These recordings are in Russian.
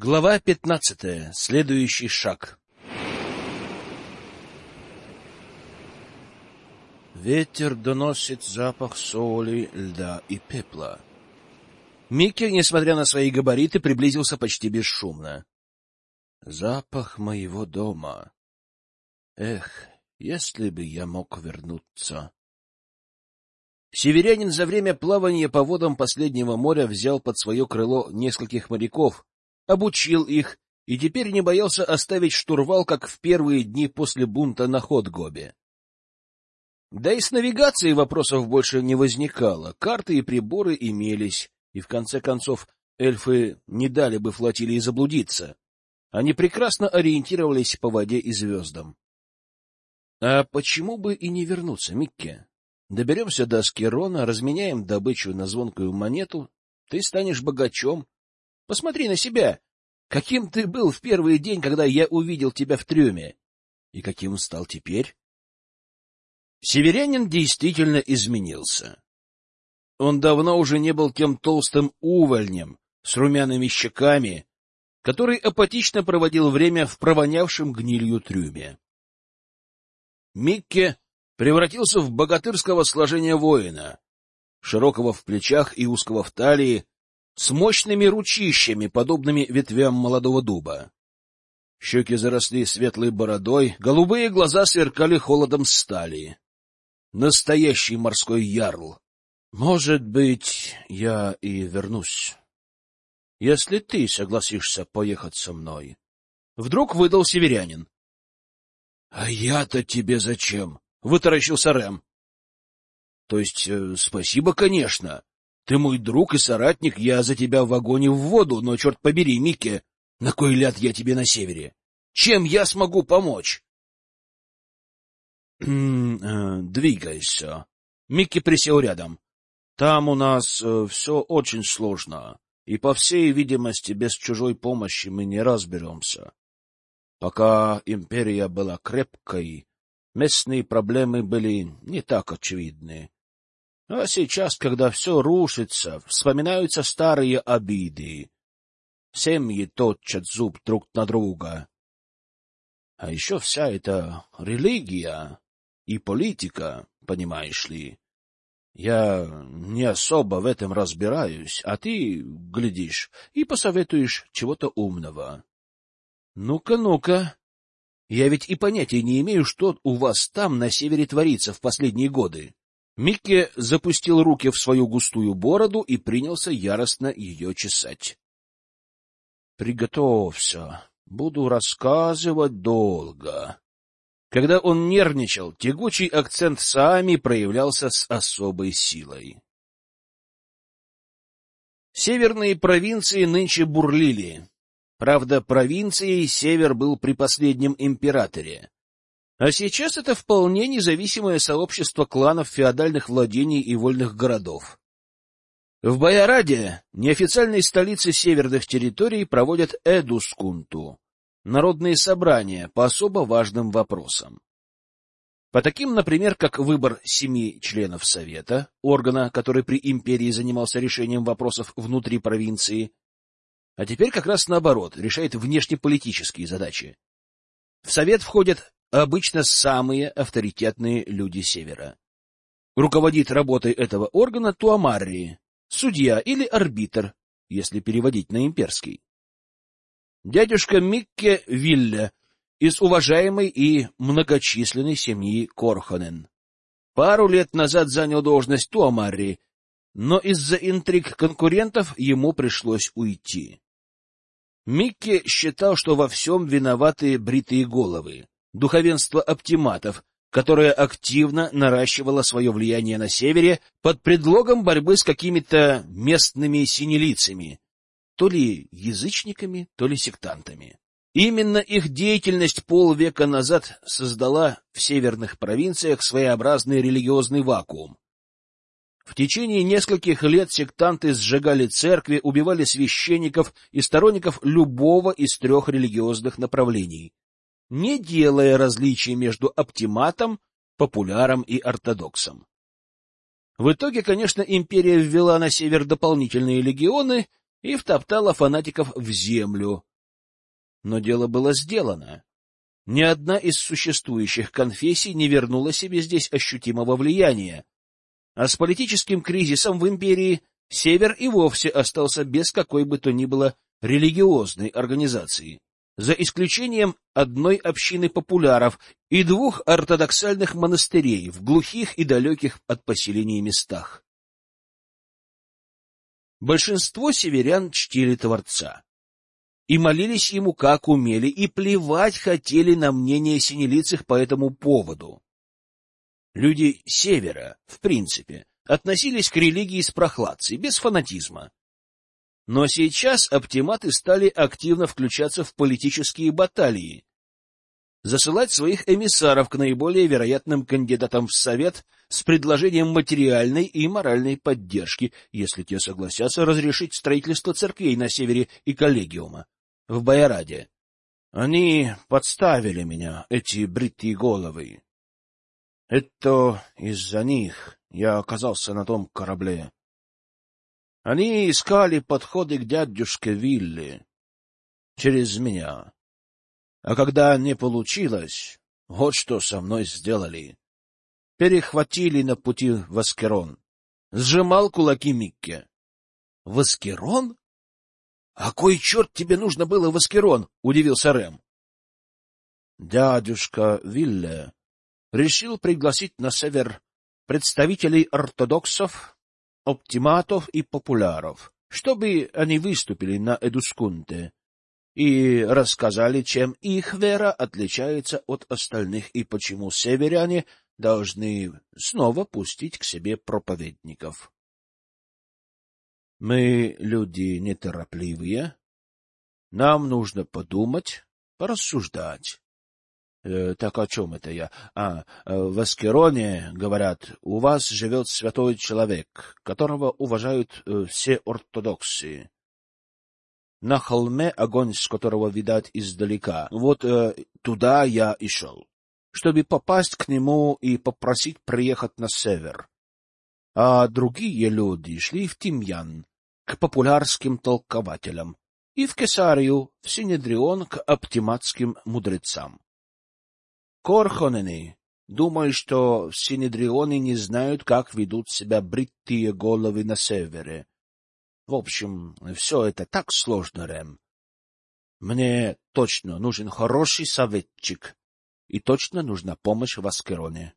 Глава пятнадцатая. Следующий шаг. Ветер доносит запах соли, льда и пепла. Микки, несмотря на свои габариты, приблизился почти бесшумно. Запах моего дома. Эх, если бы я мог вернуться. Северянин за время плавания по водам последнего моря взял под свое крыло нескольких моряков, обучил их и теперь не боялся оставить штурвал, как в первые дни после бунта на Ходгобе. Да и с навигацией вопросов больше не возникало, карты и приборы имелись, и в конце концов эльфы не дали бы флотилии заблудиться. Они прекрасно ориентировались по воде и звездам. А почему бы и не вернуться, Микки? Доберемся до Аскерона, разменяем добычу на звонкую монету, ты станешь богачом, Посмотри на себя. Каким ты был в первый день, когда я увидел тебя в трюме? И каким стал теперь? Северянин действительно изменился. Он давно уже не был тем толстым увольнем с румяными щеками, который апатично проводил время в провонявшем гнилью трюме. Микке превратился в богатырского сложения воина, широкого в плечах и узкого в талии, с мощными ручищами, подобными ветвям молодого дуба. Щеки заросли светлой бородой, голубые глаза сверкали холодом стали. Настоящий морской ярл. Может быть, я и вернусь, если ты согласишься поехать со мной. Вдруг выдал северянин. — А я-то тебе зачем? — вытаращился Рэм. — То есть, э, спасибо, конечно, ты мой друг и соратник, я за тебя в огонь в воду, но, черт побери, Микки, на кой ляд я тебе на севере? Чем я смогу помочь? Э, двигайся. Микки присел рядом. Там у нас э, все очень сложно, и, по всей видимости, без чужой помощи мы не разберемся. Пока империя была крепкой, местные проблемы были не так очевидны. А сейчас, когда все рушится, вспоминаются старые обиды. Семьи точат зуб друг на друга. А еще вся эта религия и политика, понимаешь ли. Я не особо в этом разбираюсь, а ты глядишь и посоветуешь чего-то умного. Ну-ка, ну-ка. Я ведь и понятия не имею, что у вас там на севере творится в последние годы. Микки запустил руки в свою густую бороду и принялся яростно ее чесать. — Приготовься. Буду рассказывать долго. Когда он нервничал, тягучий акцент Саами проявлялся с особой силой. Северные провинции нынче бурлили. Правда, провинцией север был при последнем императоре. А сейчас это вполне независимое сообщество кланов феодальных владений и вольных городов. В Баяраде, неофициальной столице северных территорий, проводят Эдускунту — народные собрания по особо важным вопросам. По таким, например, как выбор семи членов Совета, органа, который при империи занимался решением вопросов внутри провинции, а теперь как раз наоборот, решает внешнеполитические задачи. В Совет входят обычно самые авторитетные люди Севера. Руководит работой этого органа Туамарри, судья или арбитр, если переводить на имперский. Дядюшка Микке Вилле из уважаемой и многочисленной семьи Корхонен. Пару лет назад занял должность Туамарри, но из-за интриг конкурентов ему пришлось уйти. Микки считал, что во всем виноваты бритые головы духовенство оптиматов, которое активно наращивало свое влияние на севере под предлогом борьбы с какими-то местными синелицами, то ли язычниками, то ли сектантами. Именно их деятельность полвека назад создала в северных провинциях своеобразный религиозный вакуум. В течение нескольких лет сектанты сжигали церкви, убивали священников и сторонников любого из трех религиозных направлений не делая различий между оптиматом, популяром и ортодоксом. В итоге, конечно, империя ввела на север дополнительные легионы, и втоптала фанатиков в землю. Но дело было сделано. Ни одна из существующих конфессий не вернула себе здесь ощутимого влияния, а с политическим кризисом в империи Север и вовсе остался без какой бы то ни было религиозной организации, за исключением одной общины популяров и двух ортодоксальных монастырей в глухих и далеких от поселений местах. Большинство северян чтили Творца и молились ему как умели, и плевать хотели на мнение синелицых по этому поводу. Люди севера, в принципе, относились к религии с прохладцей, без фанатизма. Но сейчас оптиматы стали активно включаться в политические баталии, засылать своих эмиссаров к наиболее вероятным кандидатам в Совет с предложением материальной и моральной поддержки, если те согласятся разрешить строительство церквей на севере и коллегиума в Байраде. Они подставили меня, эти бритые головы. Это из-за них я оказался на том корабле. Они искали подходы к дядюшке Вилли через меня. А когда не получилось, вот что со мной сделали. Перехватили на пути в Аскерон. Сжимал кулаки Микке. — В Аскерон? «А кой черт тебе нужно было в Аскерон?» — удивился Рэм. Дядюшка Вилле решил пригласить на север представителей ортодоксов, оптиматов и популяров, чтобы они выступили на Эдускунте и рассказали, чем их вера отличается от остальных и почему северяне должны снова пустить к себе проповедников. Мы люди неторопливые. Нам нужно подумать, порассуждать. Э, так о чем это я? А, э, в Аскероне, говорят, у вас живет святой человек, которого уважают э, все ортодоксы. На холме огонь, с которого видать издалека. Вот э, туда я и шел, чтобы попасть к нему и попросить приехать на север. А другие люди шли в Тимьян, к популярским толкователям, и в Кесарию, в Синедрион, к оптиматским мудрецам. Корхонены думают, что в Синедрионе не знают, как ведут себя бритые головы на севере. В общем, все это так сложно, Рэм. Мне точно нужен хороший советчик, и точно нужна помощь в Аскероне.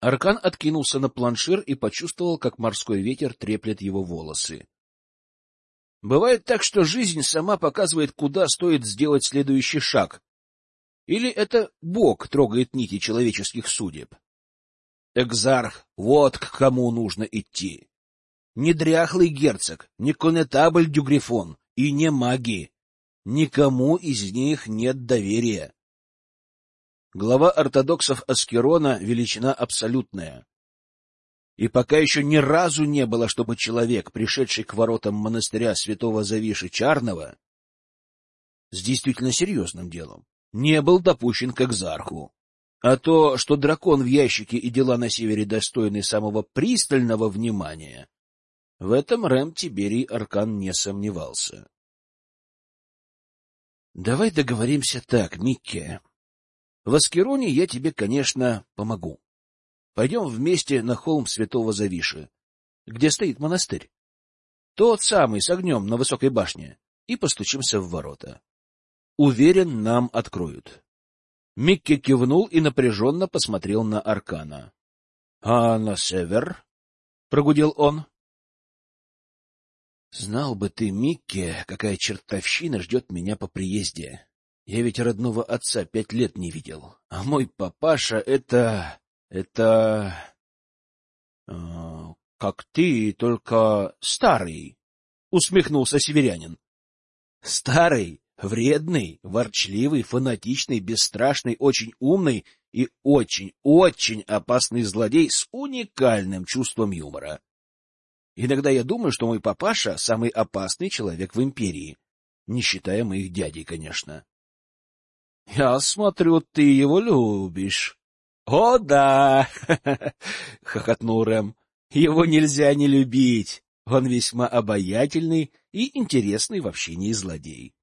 Аркан откинулся на планшир и почувствовал, как морской ветер треплет его волосы. Бывает так, что жизнь сама показывает, куда стоит сделать следующий шаг. Или это Бог трогает нити человеческих судеб? Экзарх, вот к кому нужно идти. Не дряхлый герцог, не конетабль Дюгрифон и не маги. Никому из них нет доверия. Глава ортодоксов Аскерона — величина абсолютная. И пока еще ни разу не было, чтобы человек, пришедший к воротам монастыря святого Завиши Чарного, с действительно серьезным делом, не был допущен к экзарху. А то, что дракон в ящике и дела на севере достойны самого пристального внимания, в этом Рэм Тиберий Аркан не сомневался. — Давай договоримся так, Микки. В Аскероне я тебе, конечно, помогу. Пойдем вместе на холм Святого Завиши, где стоит монастырь. Тот самый, с огнем на высокой башне, и постучимся в ворота. Уверен, нам откроют. Микки кивнул и напряженно посмотрел на Аркана. — А на север? — прогудел он. — Знал бы ты, Микки, какая чертовщина ждет меня по приезде. Я ведь родного отца пять лет не видел. А мой папаша — это... это... Э, как ты, только старый, — усмехнулся северянин. Старый, вредный, ворчливый, фанатичный, бесстрашный, очень умный и очень-очень опасный злодей с уникальным чувством юмора. Иногда я думаю, что мой папаша — самый опасный человек в империи, не считая моих дядей, конечно. — Я смотрю, ты его любишь. — О, да! — хохотнул Рэм. — Его нельзя не любить. Он весьма обаятельный и интересный в общении злодей.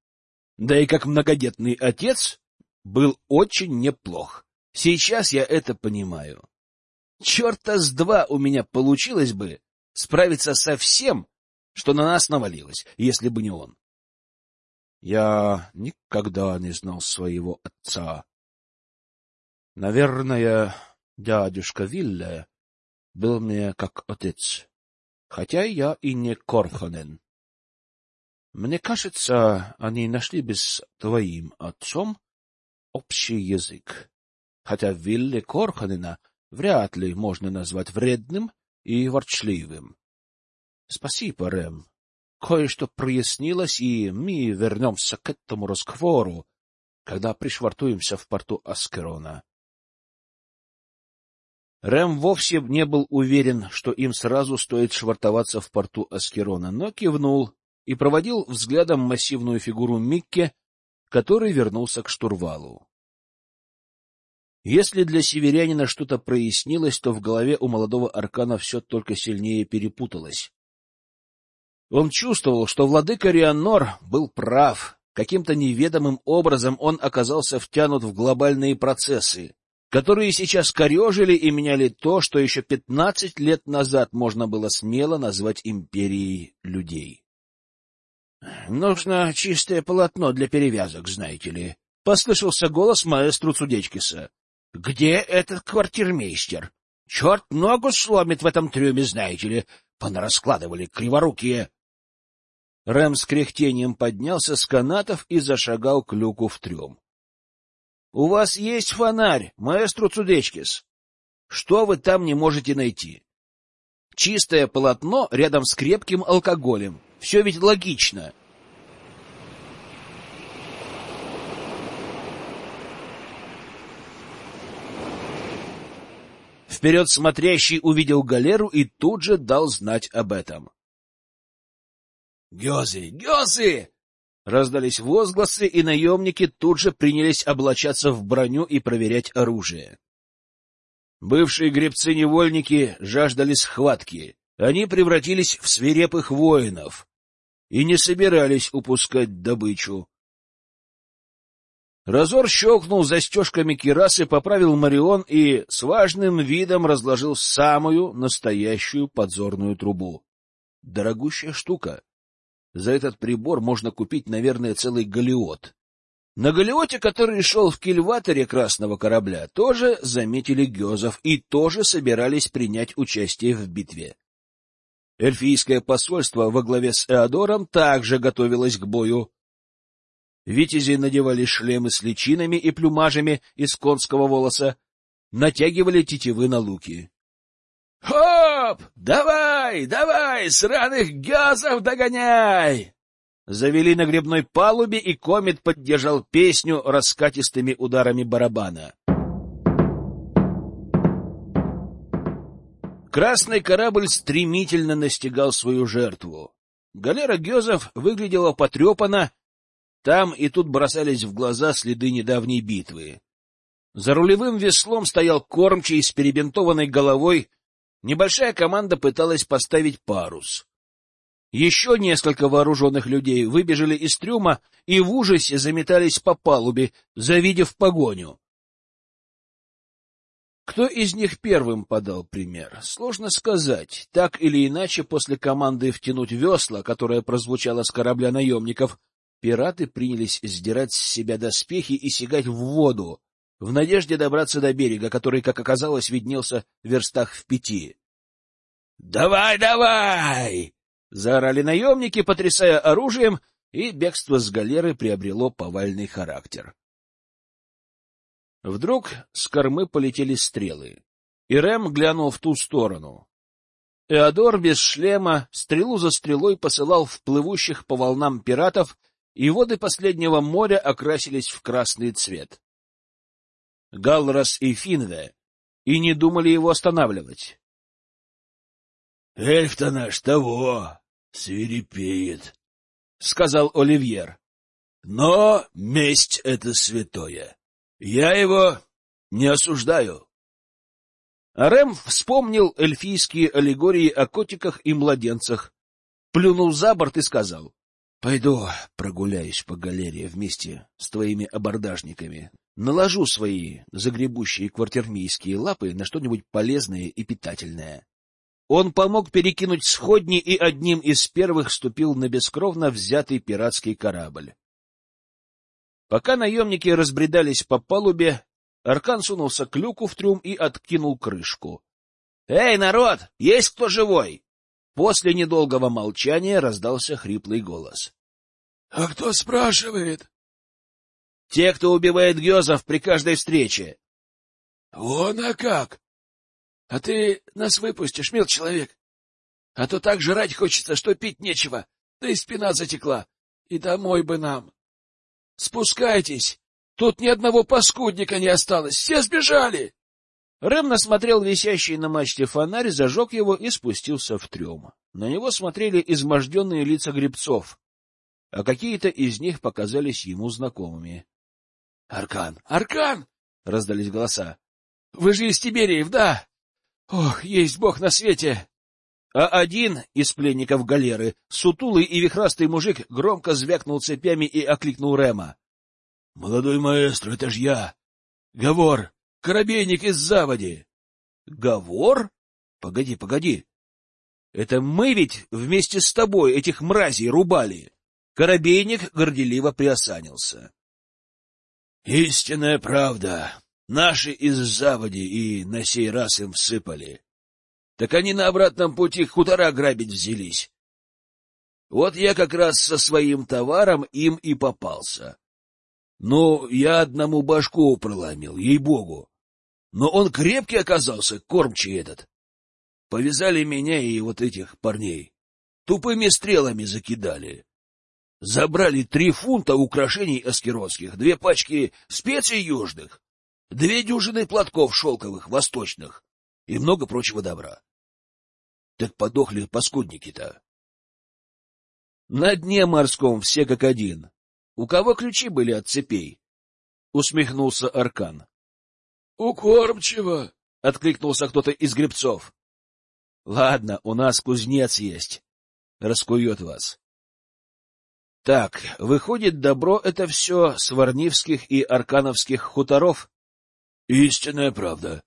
Да и как многодетный отец был очень неплох. Сейчас я это понимаю. Черта с два у меня получилось бы справиться со всем, что на нас навалилось, если бы не он. Я никогда не знал своего отца. Наверное, дядюшка Вилле был мне как отец, хотя я и не Корхонен. Мне кажется, они нашли бы с твоим отцом общий язык, хотя Вилле Корхонена вряд ли можно назвать вредным и ворчливым. Спасибо, Рэм. Кое-что прояснилось, и мы вернемся к этому разговору, когда пришвартуемся в порту Аскерона. Рэм вовсе не был уверен, что им сразу стоит швартоваться в порту Аскерона, но кивнул и проводил взглядом массивную фигуру Микке, который вернулся к штурвалу. Если для северянина что-то прояснилось, то в голове у молодого аркана все только сильнее перепуталось. Он чувствовал, что владыка Рианнор был прав. Каким-то неведомым образом он оказался втянут в глобальные процессы, которые сейчас корежили и меняли то, что еще пятнадцать лет назад можно было смело назвать империей людей. — Нужно чистое полотно для перевязок, знаете ли, — послышался голос маэстру Цудечкиса. — Где этот квартирмейстер? Черт ногу сломит в этом трюме, знаете ли. Понараскладывали криворукие. Рэм с кряхтением поднялся с канатов и зашагал к люку в трюм. — У вас есть фонарь, маэстро Цудечкис. Что вы там не можете найти? Чистое полотно рядом с крепким алкоголем. Все ведь логично. Вперед смотрящий увидел галеру и тут же дал знать об этом. «Гёзы! Гёзы!» Раздались возгласы, и наемники тут же принялись облачаться в броню и проверять оружие. Бывшие гребцы-невольники жаждали схватки. Они превратились в свирепых воинов и не собирались упускать добычу. Разор щелкнул застежками кирасы, поправил Марион и с важным видом разложил самую настоящую подзорную трубу. Дорогущая штука. За этот прибор можно купить, наверное, целый галеот. На галеоте, который шел в кильваторе красного корабля, тоже заметили гезов и тоже собирались принять участие в битве. Эльфийское посольство во главе с Эодором также готовилось к бою. Витязи надевали шлемы с личинами и плюмажами из конского волоса, натягивали тетивы на луки. «Хоп! Давай, давай, сраных газов догоняй!» Завели на гребной палубе, и комет поддержал песню раскатистыми ударами барабана. Красный корабль стремительно настигал свою жертву. Галера Гезов выглядела потрепанно, там и тут бросались в глаза следы недавней битвы. За рулевым веслом стоял кормчий с перебинтованной головой, Небольшая команда пыталась поставить парус. Еще несколько вооруженных людей выбежали из трюма и в ужасе заметались по палубе, завидев погоню. Кто из них первым подал пример? Сложно сказать. Так или иначе, после команды втянуть весла, которая прозвучала с корабля наемников, пираты принялись сдирать с себя доспехи и сигать в воду, в надежде добраться до берега, который, как оказалось, виднелся в верстах в пяти. «Давай, давай!» — заорали наемники, потрясая оружием, и бегство с галеры приобрело повальный характер. Вдруг с кормы полетели стрелы, и Рэм глянул в ту сторону. Эодор без шлема стрелу за стрелой посылал в плывущих по волнам пиратов, и воды последнего моря окрасились в красный цвет. Галрос и Финве и не думали его останавливать. — Эльф-то наш того, свирепеет, — сказал Оливьер. — Но месть — это святое. Я его не осуждаю. А Рэм вспомнил эльфийские аллегории о котиках и младенцах, плюнул за борт и сказал. — Пойду прогуляюсь по галерее вместе с твоими абордажниками. Наложу свои загребущие квартирмейские лапы на что-нибудь полезное и питательное. Он помог перекинуть сходни и одним из первых ступил на бескровно взятый пиратский корабль. Пока наемники разбредались по палубе, Аркан сунулся к люку в трюм и откинул крышку. — Эй, народ, есть кто живой? После недолгого молчания раздался хриплый голос. — А кто спрашивает? — Те, кто убивает гёзов при каждой встрече. — Вон а как! А ты нас выпустишь, мил человек? А то так жрать хочется, что пить нечего, да и спина затекла, и домой бы нам. Спускайтесь, тут ни одного паскудника не осталось, все сбежали! Рэм насмотрел висящий на мачте фонарь, зажег его и спустился в трюм. На него смотрели изможденные лица гребцов, а какие-то из них показались ему знакомыми. — Аркан! Аркан! — раздались голоса. — Вы же из Тибериев, да? Ох, есть бог на свете! А один из пленников галеры, сутулый и вихрастый мужик, громко звякнул цепями и окликнул Рема. — Молодой маэстро, это ж я! Говор! Коробейник из заводи! — Говор? Погоди, погоди. Это мы ведь вместе с тобой этих мразей рубали. Коробейник горделиво приосанился. — Истинная правда. Наши из заводи и на сей раз им всыпали. Так они на обратном пути хутора грабить взялись. Вот я как раз со своим товаром им и попался. Ну, я одному башку проломил, ей-богу. Но он крепкий оказался, кормчий этот. Повязали меня и вот этих парней. Тупыми стрелами закидали. Забрали три фунта украшений аскеротских, две пачки специй южных, две дюжины платков шелковых, восточных и много прочего добра. Так подохли паскудники-то. На дне морском все как один. У кого ключи были от цепей? Усмехнулся Аркан. — У кормчего! — откликнулся кто-то из гребцов. — Ладно, у нас кузнец есть. Раскует вас. Так, выходит, добро — это все с Варнивских и Аркановских хуторов? Истинная правда.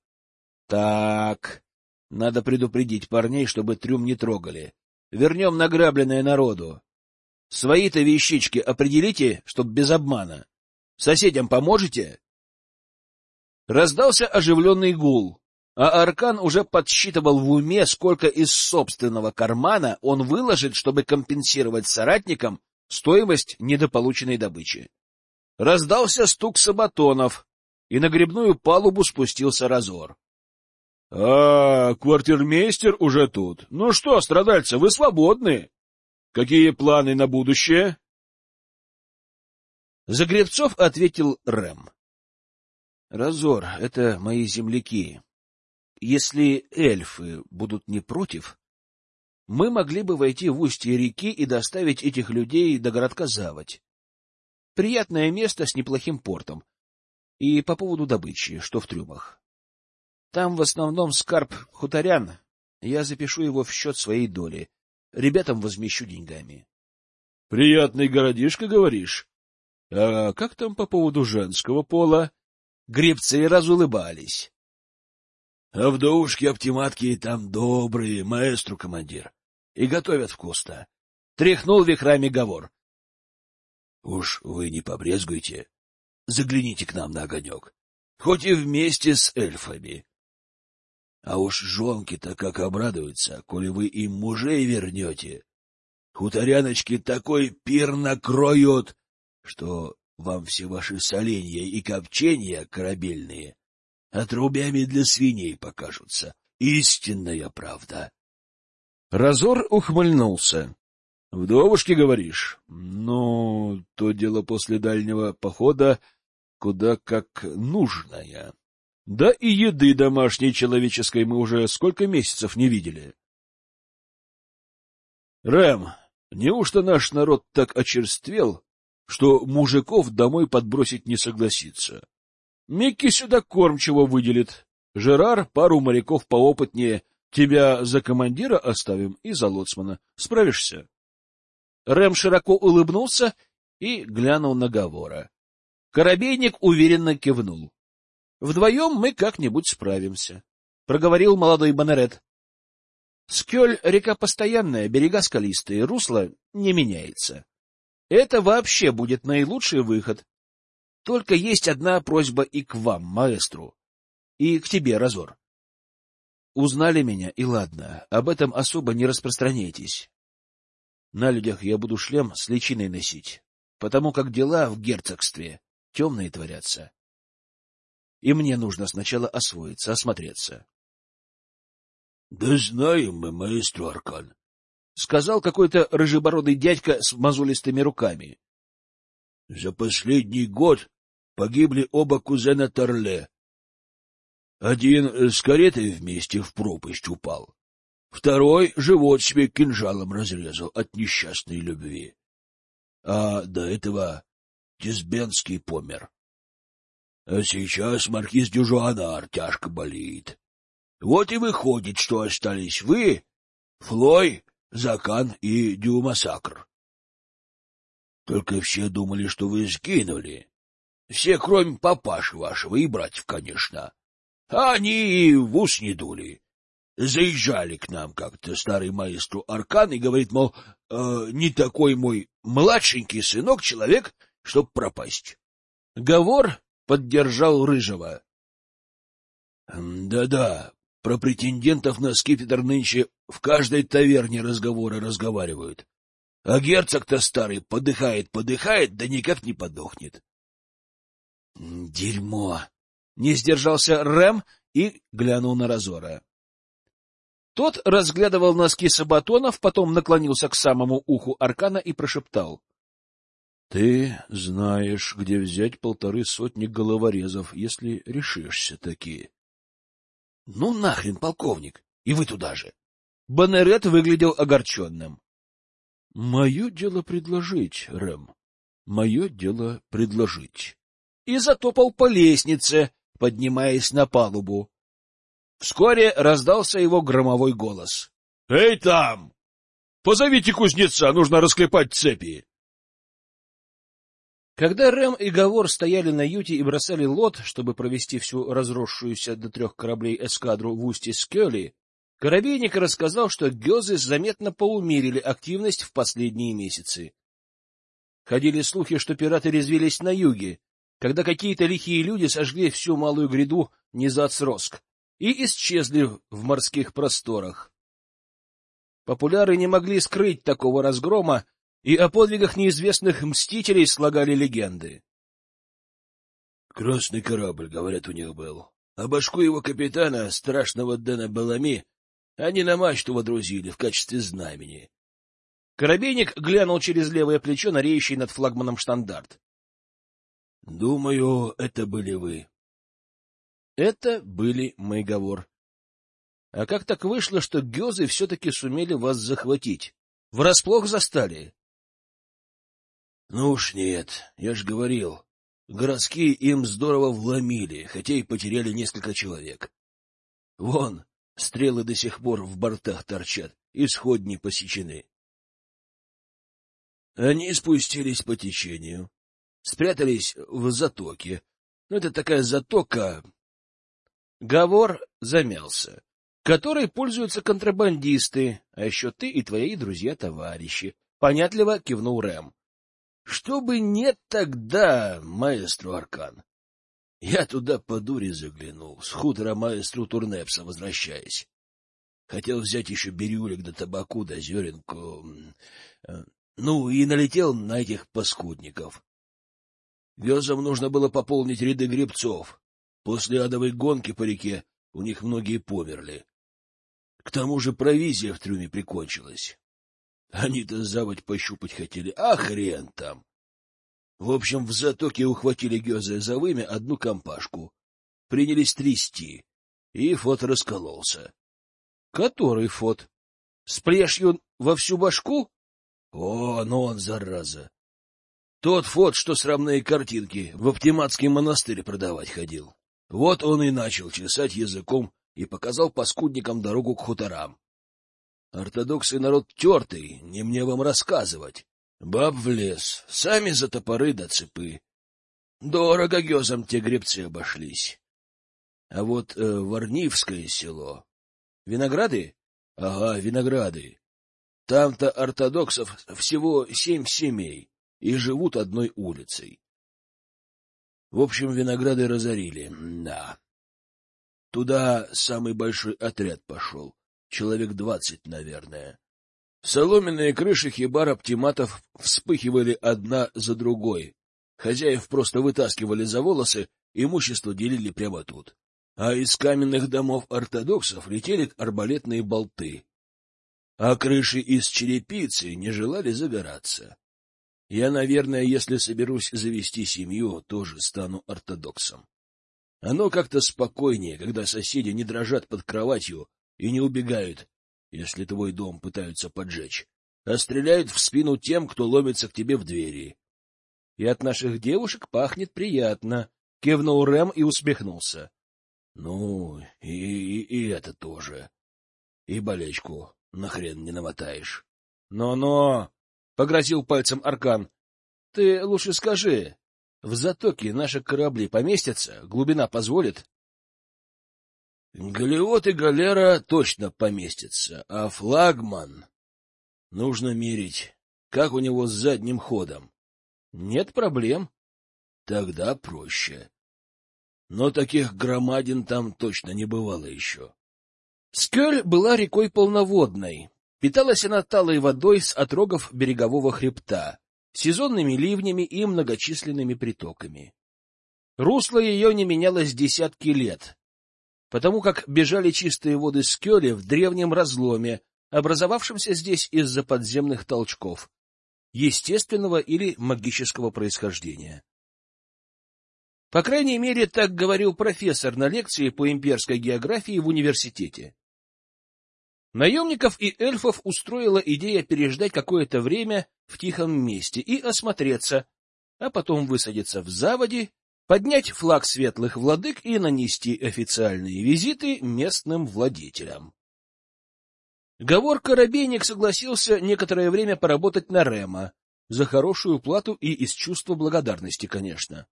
Так, надо предупредить парней, чтобы трюм не трогали. Вернем награбленное народу. Свои-то вещички определите, чтоб без обмана. Соседям поможете? Раздался оживленный гул, а Аркан уже подсчитывал в уме, сколько из собственного кармана он выложит, чтобы компенсировать соратникам стоимость недополученной добычи. Раздался стук сабатонов, и на грибную палубу спустился разор. — А, квартирмейстер уже тут. Ну что, страдальцы, вы свободны. Какие планы на будущее? За гребцов ответил Рэм. — Разор, это мои земляки. Если эльфы будут не против, мы могли бы войти в устье реки и доставить этих людей до городка Заводь. Приятное место с неплохим портом. И по поводу добычи, что в трюмах. Там в основном скарб хуторян. Я запишу его в счет своей доли. Ребятам возмещу деньгами. — Приятный городишко, говоришь? А как там по поводу женского пола? Гребцы разулыбались. — А вдовушки-оптиматки там добрые, маэстру командир, и готовят вкусно. Тряхнул вихрами говор. — Уж вы не побрезгуйте, загляните к нам на огонек, хоть и вместе с эльфами. А уж жонки-то как обрадуются, коли вы им мужей вернете. Хуторяночки такой пир накроют, что вам все ваши соленья и копчения корабельные отрубями для свиней покажутся. Истинная правда. Разор ухмыльнулся. — Вдовушки, говоришь? Ну, то дело после дальнего похода куда как нужная. Да и еды домашней человеческой мы уже сколько месяцев не видели. Рэм, неужто наш народ так очерствел, что мужиков домой подбросить не согласится? Микки сюда кормчего выделит, Жерар пару моряков поопытнее, тебя за командира оставим и за лоцмана. Справишься? Рэм широко улыбнулся и глянул на Гавора. Коробейник уверенно кивнул. — Вдвоем мы как-нибудь справимся, — проговорил молодой Банерет. — Скёль — река постоянная, берега скалистые, русло не меняется. Это вообще будет наилучший выход. Только есть одна просьба и к вам, маэстру, и к тебе, Разор. Узнали меня, и ладно, об этом особо не распространяйтесь. На людях я буду шлем с личиной носить, потому как дела в герцогстве темные творятся. И мне нужно сначала освоиться, осмотреться. — Да знаем мы, маэстро Аркан, — сказал какой-то рыжебородый дядька с мозолистыми руками. — За последний год погибли оба кузена Торле. Один с каретой вместе в пропасть упал. Второй живот себе кинжалом разрезал от несчастной любви. А до этого Тисбенский помер. А сейчас маркиз Дюжуанар тяжко болеет. Вот и выходит, что остались вы, Флой, Закан и Дюмасакр. Только все думали, что вы сгинули. Все, кроме папаши вашего и братьев, конечно. А они и в ус не дули. Заезжали к нам как-то старый маэстру Аркан и говорит, мол, э, не такой мой младшенький сынок человек, чтоб пропасть. Говор поддержал Рыжего. Да-да, про претендентов на скипетр нынче в каждой таверне разговоры разговаривают. А герцог-то старый подыхает-подыхает, да никак не подохнет. Дерьмо! Не сдержался Рэм и глянул на Разора. Тот разглядывал носки сабатонов, потом наклонился к самому уху Аркана и прошептал. — Ты знаешь, где взять полторы сотни головорезов, если решишься таки. — Ну нахрен, полковник! И вы туда же! Банерет выглядел огорченным. — Мое дело предложить, Рэм. Мое дело предложить. И затопал по лестнице, поднимаясь на палубу. Вскоре раздался его громовой голос. — Эй, там! Позовите кузнеца, нужно расклепать цепи. Когда Рэм и Гавор стояли на юте и бросали лот, чтобы провести всю разросшуюся до трех кораблей эскадру в устье Скёли, Коробейник рассказал, что гёзы заметно поумерили активность в последние месяцы. Ходили слухи, что пираты резвились на юге, когда какие-то лихие люди сожгли всю малую гряду Низацроск и исчезли в морских просторах. Популяры не могли скрыть такого разгрома, и о подвигах неизвестных мстителей слагали легенды. Красный корабль, говорят, у них был. А башку его капитана, страшного Дэна Белами, они на мачту водрузили в качестве знамени. Коробейник глянул через левое плечо на реющий над флагманом штандарт. — Думаю, это были вы. Это были мы, Говор. А как так вышло, что гёзы все-таки сумели вас захватить? Врасплох застали? — Ну уж нет, я ж говорил. Городские им здорово вломили, хотя и потеряли несколько человек. Вон, стрелы до сих пор в бортах торчат, исходни посечены. Они спустились по течению, спрятались в затоке. Ну, это такая затока, Говор замялся. Которой пользуются контрабандисты, а еще ты и твои друзья-товарищи. Понятливо кивнул Рэм. Что бы нет тогда, маэстро Аркан. Я туда по дуре заглянул, с хутора маэстру Турнепса возвращаясь. Хотел взять еще бирюлик до табаку, до зеренку. Э, ну, и налетел на этих паскудников. Везам нужно было пополнить ряды гребцов, После адовой гонки по реке у них многие померли. К тому же провизия в трюме прикончилась. Они-то заводь пощупать хотели, а хрен там. В общем, в затоке ухватили Гёзе за вымя одну компашку. Принялись трясти, и фот раскололся. — Который фот? С плешью во всю башку? — О, ну он, зараза! Тот фот, что срамные картинки в Оптиматский монастырь продавать ходил. Вот он и начал чесать языком и показал паскудникам дорогу к хуторам. Ортодоксы народ тертый, не мне вам рассказывать. Баб в лес, сами за топоры да цепы. Дорого гезам те гребцы обошлись. А вот э, Варнивское село... Винограды? Ага, винограды. Там-то ортодоксов всего семь семей и живут одной улицей. В общем, винограды разорили, да. Туда самый большой отряд пошел, человек двадцать, наверное. Соломенные крыши хибар оптиматов вспыхивали одна за другой. Хозяев просто вытаскивали за волосы, имущество делили прямо тут. А из каменных домов ортодоксов летели арбалетные болты. А крыши из черепицы не желали загораться. Я, наверное, если соберусь завести семью, тоже стану ортодоксом. Оно как-то спокойнее, когда соседи не дрожат под кроватью и не убегают, если твой дом пытаются поджечь, а стреляют в спину тем, кто ломится к тебе в двери. — И от наших девушек пахнет приятно, — кивнул Рэм и усмехнулся. — Ну, и, и, и это тоже. И болечку нахрен не намотаешь. Но, но, погрозил пальцем Аркан. — Ты лучше скажи, в затоке наши корабли поместятся? Глубина позволит? Галиот и галера точно поместятся, а флагман... Нужно мерить, как у него с задним ходом. Нет проблем. Тогда проще. Но таких громадин там точно не бывало еще. Скёль была рекой полноводной. Питалась она талой водой с отрогов берегового хребта, сезонными ливнями и многочисленными притоками. Русло ее не менялось десятки лет, потому как бежали чистые воды Скёли в древнем разломе, образовавшемся здесь из-за подземных толчков, естественного или магического происхождения. По крайней мере, так говорил профессор на лекции по имперской географии в университете. Наемников и эльфов устроила идея переждать какое-то время в тихом месте и осмотреться, а потом высадиться в заводе поднять флаг светлых владык и нанести официальные визиты местным владетелям. Гавор Коробейник согласился некоторое время поработать на Рема, за хорошую плату и из чувства благодарности, конечно.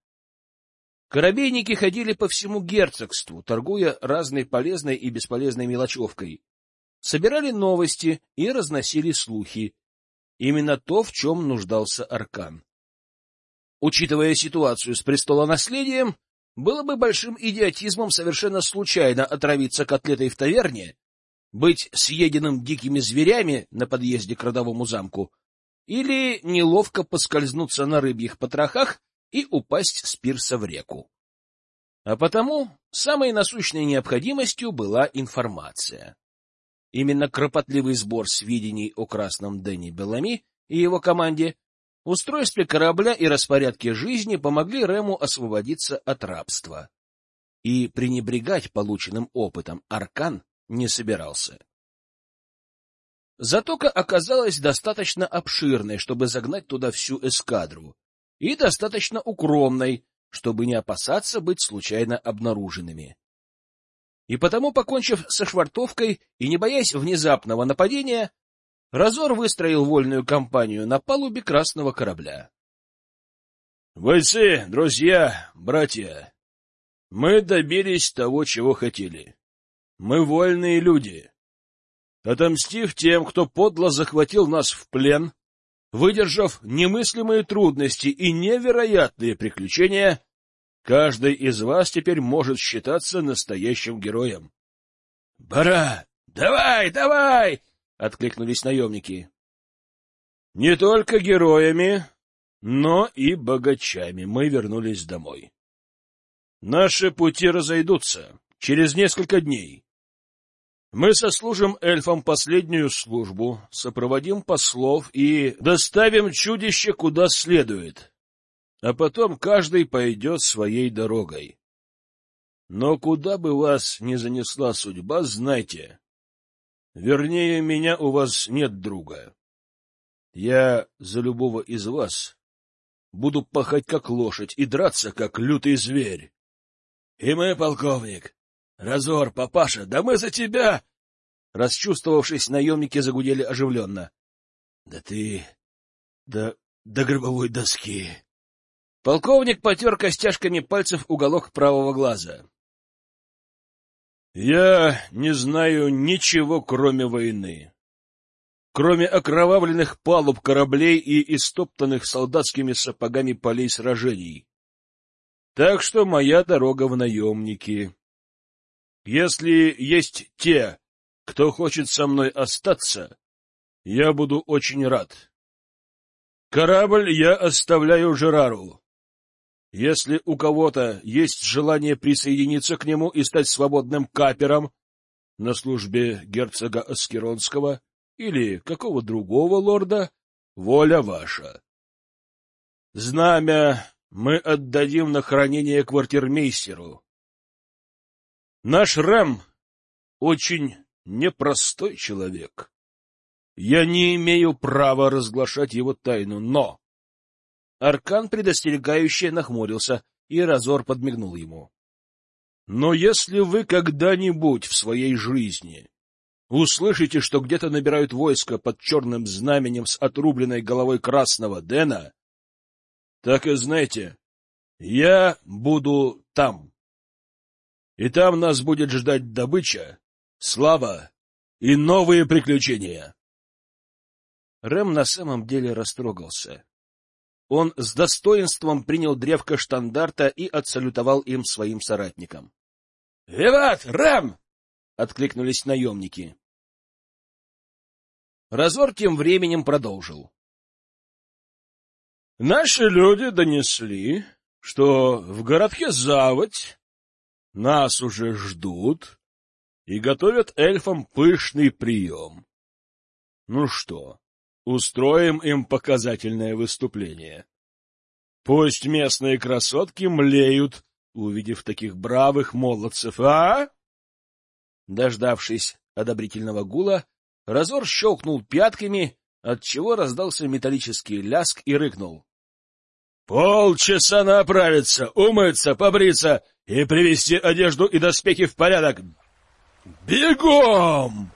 Коробейники ходили по всему герцогству, торгуя разной полезной и бесполезной мелочевкой. Собирали новости и разносили слухи. Именно то, в чем нуждался Аркан. Учитывая ситуацию с престолонаследием, было бы большим идиотизмом совершенно случайно отравиться котлетой в таверне, быть съеденным дикими зверями на подъезде к родовому замку или неловко поскользнуться на рыбьих потрохах и упасть с пирса в реку. А потому самой насущной необходимостью была информация. Именно кропотливый сбор сведений о красном Дэне Белами и его команде Устройстве корабля и распорядке жизни помогли Рему освободиться от рабства. И пренебрегать полученным опытом Аркан не собирался. Затока оказалась достаточно обширной, чтобы загнать туда всю эскадру, и достаточно укромной, чтобы не опасаться быть случайно обнаруженными. И потому, покончив со швартовкой и не боясь внезапного нападения, Разор выстроил вольную компанию на палубе красного корабля. — Бойцы, друзья, братья, мы добились того, чего хотели. Мы вольные люди. Отомстив тем, кто подло захватил нас в плен, выдержав немыслимые трудности и невероятные приключения, каждый из вас теперь может считаться настоящим героем. — Бара, давай, давай! Откликнулись наемники. Не только героями, но и богачами мы вернулись домой. Наши пути разойдутся через несколько дней. Мы сослужим эльфам последнюю службу, сопроводим послов и доставим чудище куда следует, а потом каждый пойдет своей дорогой. Но куда бы вас ни занесла судьба, знайте, Вернее, меня у вас нет друга. Я за любого из вас буду пахать как лошадь и драться как лютый зверь. И мы, полковник, Разор, папаша, да мы за тебя! Расчувствовавшись, наемники загудели оживленно. — Да ты до, до гробовой доски. Полковник потер костяшками пальцев уголок правого глаза. Я не знаю ничего, кроме войны. Кроме окровавленных палуб кораблей и истоптанных солдатскими сапогами полей сражений. Так что моя дорога в наемники. Если есть те, кто хочет со мной остаться, я буду очень рад. Корабль я оставляю Жерару. Если у кого-то есть желание присоединиться к нему и стать свободным капером на службе герцога Аскеронского или какого другого лорда, воля ваша. Знамя мы отдадим на хранение квартирмейстеру. Наш Рэм очень непростой человек. Я не имею права разглашать его тайну, но... Аркан предостерегающе нахмурился, и Разор подмигнул ему. Но если вы когда-нибудь в своей жизни услышите, что где-то набирают войско под черным знаменем с отрубленной головой красного Дэна, так и знайте, я буду там. И там нас будет ждать добыча, слава и новые приключения. Рэм на самом деле растрогался. Он с достоинством принял древко штандарта и отсалютовал им своим соратникам. — Виват, Рэм! — откликнулись наемники. Разор тем временем продолжил. — Наши люди донесли, что в городке Заводь нас уже ждут и готовят эльфам пышный прием. Ну что, устроим им показательное выступление. Пусть местные красотки млеют, увидев таких бравых молодцев, а? Дождавшись одобрительного гула, Разор щелкнул пятками, отчего раздался металлический ляск и рыкнул. — Полчаса на оправиться, умыться, побриться и привести одежду и доспехи в порядок. Бегом!